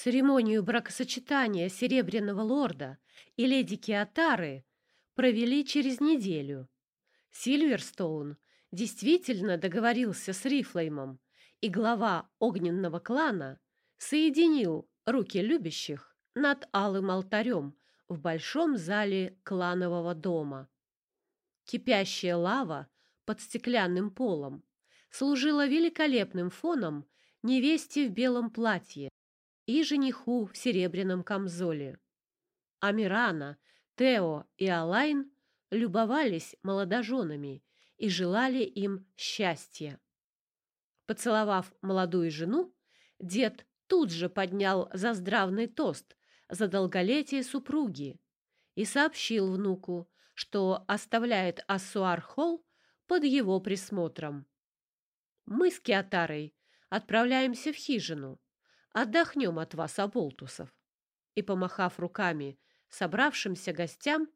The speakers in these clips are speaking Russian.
Церемонию бракосочетания Серебряного Лорда и леди Киатары провели через неделю. Сильверстоун действительно договорился с Рифлеймом, и глава огненного клана соединил руки любящих над алым алтарем в большом зале кланового дома. Кипящая лава под стеклянным полом служила великолепным фоном невесте в белом платье и жениху в серебряном камзоле. Амирана, Тео и Алайн любовались молодоженами и желали им счастья. Поцеловав молодую жену, дед тут же поднял заздравный тост за долголетие супруги и сообщил внуку, что оставляет Ассуар-Холл под его присмотром. «Мы с Киатарой отправляемся в хижину, отдохнем от вас, оболтусов». И, помахав руками собравшимся гостям,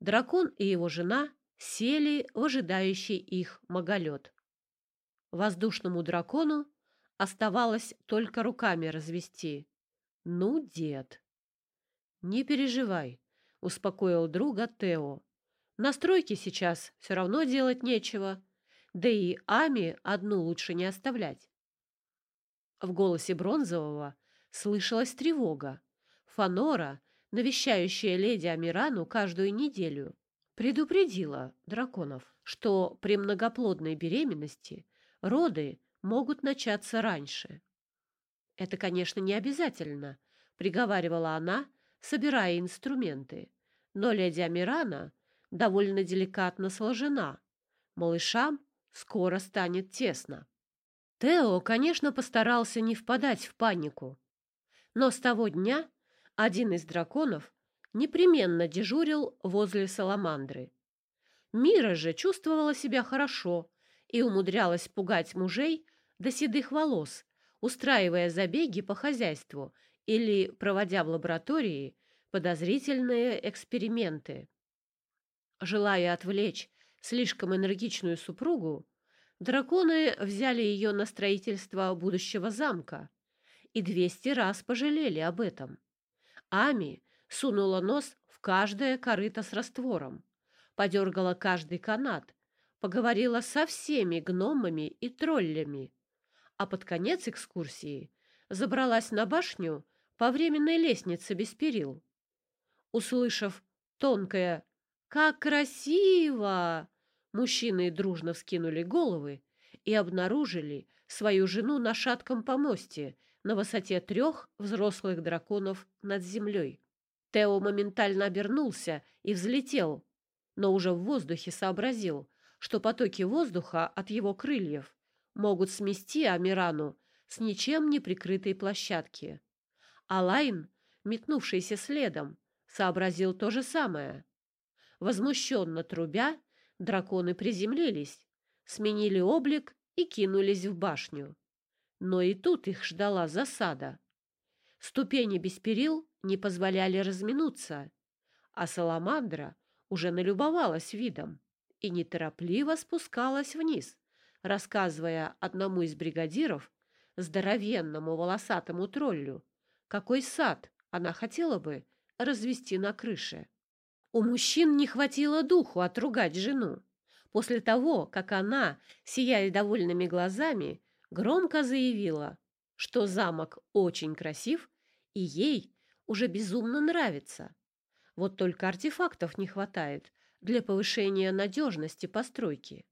дракон и его жена сели в ожидающий их маголет. Воздушному дракону оставалось только руками развести. Ну, дед. Не переживай, успокоил друга Тео. На стройке сейчас все равно делать нечего, да и Ами одну лучше не оставлять. В голосе Бронзового слышалась тревога. Фанора, навещающая леди Амирану каждую неделю, предупредила драконов, что при многоплодной беременности роды могут начаться раньше. Это, конечно, не обязательно, приговаривала она, собирая инструменты. Но леди Амирана довольно деликатно сложена. Малышам скоро станет тесно. Тео, конечно, постарался не впадать в панику. Но с того дня один из драконов непременно дежурил возле саламандры. Мира же чувствовала себя хорошо и умудрялась пугать мужей до седых волос, устраивая забеги по хозяйству или проводя в лаборатории подозрительные эксперименты. Желая отвлечь слишком энергичную супругу, драконы взяли ее на строительство будущего замка и двести раз пожалели об этом. Ами сунула нос в каждое корыто с раствором, подергала каждый канат, поговорила со всеми гномами и троллями, а под конец экскурсии забралась на башню по временной лестнице без перил. Услышав тонкое «Как красиво!», мужчины дружно вскинули головы и обнаружили свою жену на шатком помосте на высоте трех взрослых драконов над землей. Тео моментально обернулся и взлетел, но уже в воздухе сообразил, что потоки воздуха от его крыльев могут смести Амирану с ничем не прикрытой площадки. Алайн, метнувшийся следом, сообразил то же самое. Возмущенно трубя, драконы приземлились, сменили облик и кинулись в башню. Но и тут их ждала засада. Ступени без перил не позволяли разминуться, а Саламандра уже налюбовалась видом и неторопливо спускалась вниз, рассказывая одному из бригадиров, здоровенному волосатому троллю, какой сад она хотела бы развести на крыше. У мужчин не хватило духу отругать жену. После того, как она, сияя довольными глазами, громко заявила, что замок очень красив и ей уже безумно нравится. Вот только артефактов не хватает для повышения надежности постройки.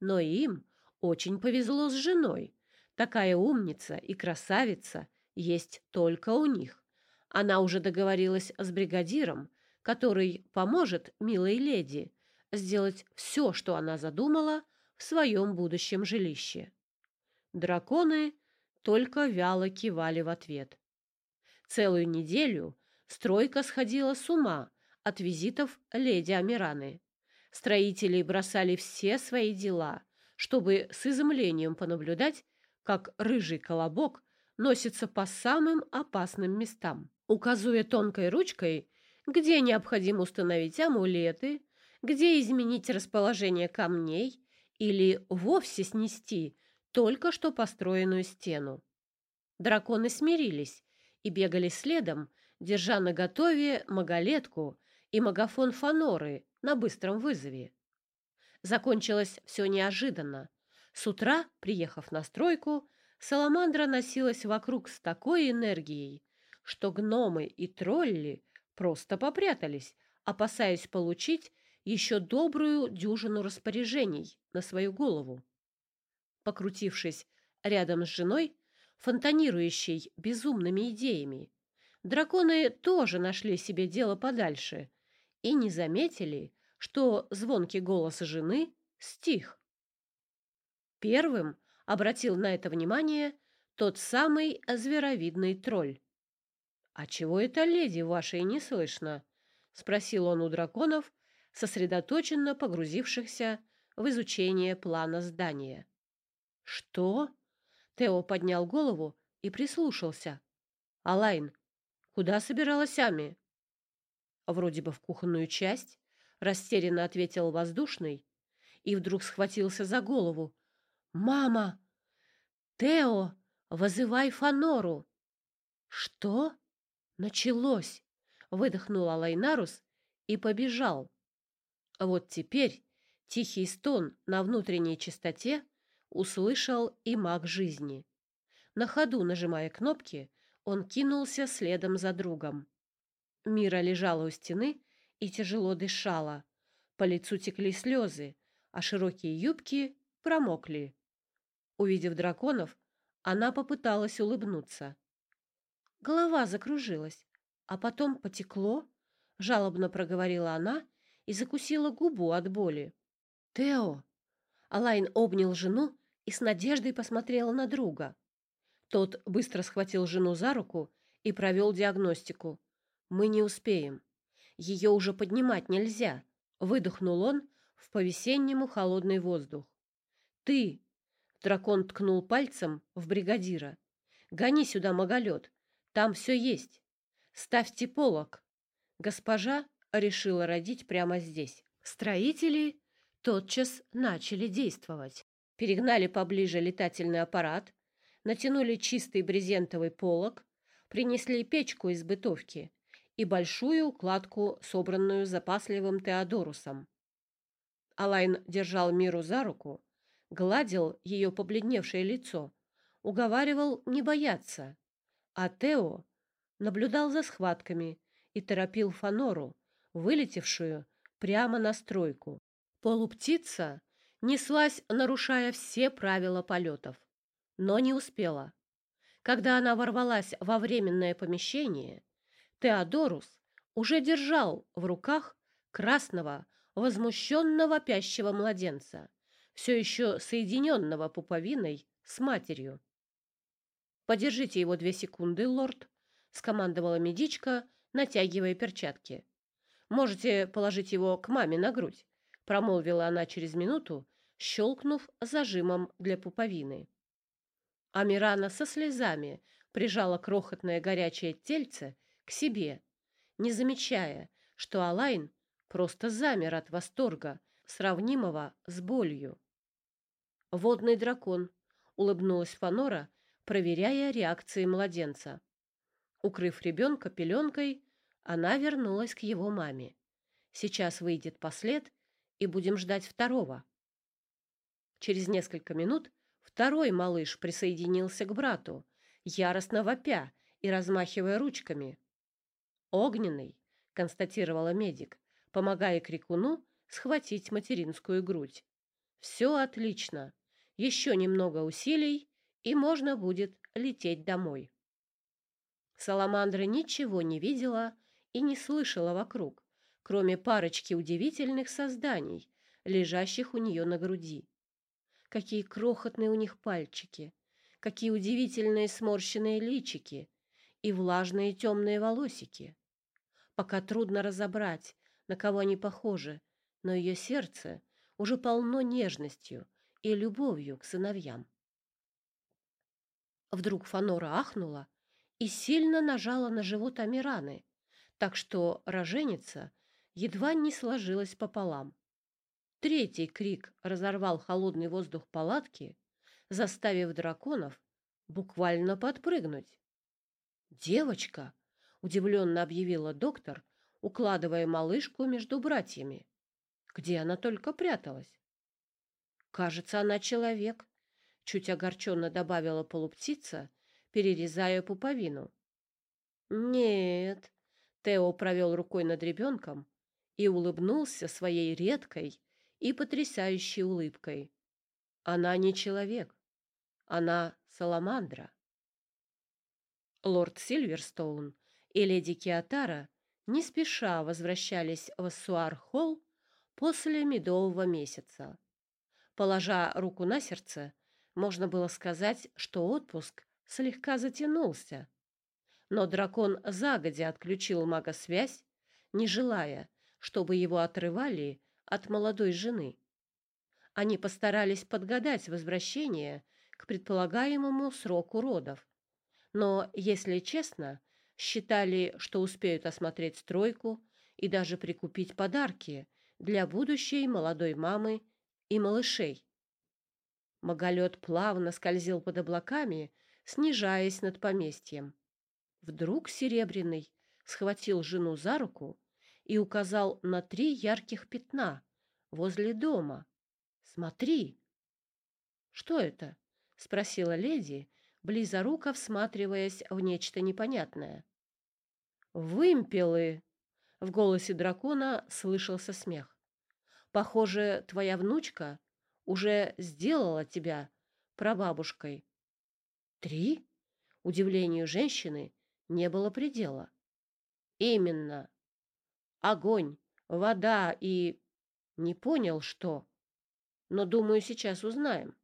Но им очень повезло с женой. Такая умница и красавица есть только у них. Она уже договорилась с бригадиром, который поможет милой леди сделать все, что она задумала в своем будущем жилище. Драконы только вяло кивали в ответ. Целую неделю стройка сходила с ума от визитов леди Амираны. Строители бросали все свои дела, чтобы с изумлением понаблюдать, как рыжий колобок носится по самым опасным местам, указывая тонкой ручкой, где необходимо установить амулеты, где изменить расположение камней или вовсе снести только что построенную стену. Драконы смирились и бегали следом, держа наготове маголетку и магафон фаноры на быстром вызове. Закончилось все неожиданно. С утра, приехав на стройку, Саламандра носилась вокруг с такой энергией, что гномы и тролли просто попрятались, опасаясь получить еще добрую дюжину распоряжений на свою голову. Покрутившись рядом с женой, фонтанирующей безумными идеями, драконы тоже нашли себе дело подальше и не заметили, что звонкий голос жены стих. Первым обратил на это внимание тот самый зверовидный тролль. «А чего это леди вашей не слышно?» — спросил он у драконов, сосредоточенно погрузившихся в изучение плана здания. «Что?» — Тео поднял голову и прислушался. «Алайн, куда собиралась Ами?» «Вроде бы в кухонную часть», — растерянно ответил воздушный и вдруг схватился за голову. «Мама! Тео, вызывай Фанору!» «Что?» «Началось!» — выдохнул Алайнарус и побежал. Вот теперь тихий стон на внутренней чистоте услышал и маг жизни. На ходу, нажимая кнопки, он кинулся следом за другом. Мира лежала у стены и тяжело дышала. По лицу текли слезы, а широкие юбки промокли. Увидев драконов, она попыталась улыбнуться. Голова закружилась, а потом потекло, жалобно проговорила она и закусила губу от боли. Тео. Алайн обнял жену и с надеждой посмотрел на друга. Тот быстро схватил жену за руку и провел диагностику. Мы не успеем. Ее уже поднимать нельзя, выдохнул он в по-весеннему холодный воздух. Ты, дракон ткнул пальцем в бригадира. Гони сюда маголет. Там все есть. Ставьте полок. Госпожа решила родить прямо здесь. Строители тотчас начали действовать. Перегнали поближе летательный аппарат, натянули чистый брезентовый полог, принесли печку из бытовки и большую укладку, собранную запасливым Теодорусом. Алайн держал Миру за руку, гладил ее побледневшее лицо, уговаривал не бояться а Тео наблюдал за схватками и торопил Фанору, вылетевшую прямо на стройку. Полуптица неслась, нарушая все правила полетов, но не успела. Когда она ворвалась во временное помещение, Теодорус уже держал в руках красного, возмущенно вопящего младенца, все еще соединенного пуповиной с матерью. «Подержите его две секунды, лорд», — скомандовала медичка, натягивая перчатки. «Можете положить его к маме на грудь», — промолвила она через минуту, щелкнув зажимом для пуповины. Амирана со слезами прижала крохотное горячее тельце к себе, не замечая, что Алайн просто замер от восторга, сравнимого с болью. «Водный дракон», — улыбнулась Фанора, проверяя реакции младенца. Укрыв ребенка пеленкой, она вернулась к его маме. Сейчас выйдет послед, и будем ждать второго. Через несколько минут второй малыш присоединился к брату, яростно вопя и размахивая ручками. «Огненный», — констатировала медик, помогая крикуну схватить материнскую грудь. «Все отлично. Еще немного усилий, и можно будет лететь домой. Саламандра ничего не видела и не слышала вокруг, кроме парочки удивительных созданий, лежащих у нее на груди. Какие крохотные у них пальчики, какие удивительные сморщенные личики и влажные темные волосики. Пока трудно разобрать, на кого они похожи, но ее сердце уже полно нежностью и любовью к сыновьям. Вдруг Фанора ахнула и сильно нажала на живот Амираны, так что роженица едва не сложилась пополам. Третий крик разорвал холодный воздух палатки, заставив драконов буквально подпрыгнуть. Девочка, удивленно объявила доктор, укладывая малышку между братьями. Где она только пряталась? Кажется, она человек, чуть огорченно добавила полуптица, перерезая пуповину. Нет, Тео провел рукой над ребенком и улыбнулся своей редкой и потрясающей улыбкой. Она не человек, она саламандра. Лорд Сильверстоун и леди Киатара не спеша возвращались в Суар-холл после медового месяца. Положа руку на сердце, можно было сказать, что отпуск слегка затянулся. Но дракон загодя отключил мага-связь, не желая, чтобы его отрывали от молодой жены. Они постарались подгадать возвращение к предполагаемому сроку родов. Но, если честно, считали, что успеют осмотреть стройку и даже прикупить подарки для будущей молодой мамы и малышей. Маголет плавно скользил под облаками, снижаясь над поместьем. Вдруг Серебряный схватил жену за руку и указал на три ярких пятна возле дома. «Смотри!» «Что это?» — спросила леди, близоруко всматриваясь в нечто непонятное. «Вымпелы!» — в голосе дракона слышался смех. «Похоже, твоя внучка уже сделала тебя прабабушкой». «Три?» — удивлению женщины не было предела. «Именно. Огонь, вода и... Не понял, что. Но, думаю, сейчас узнаем».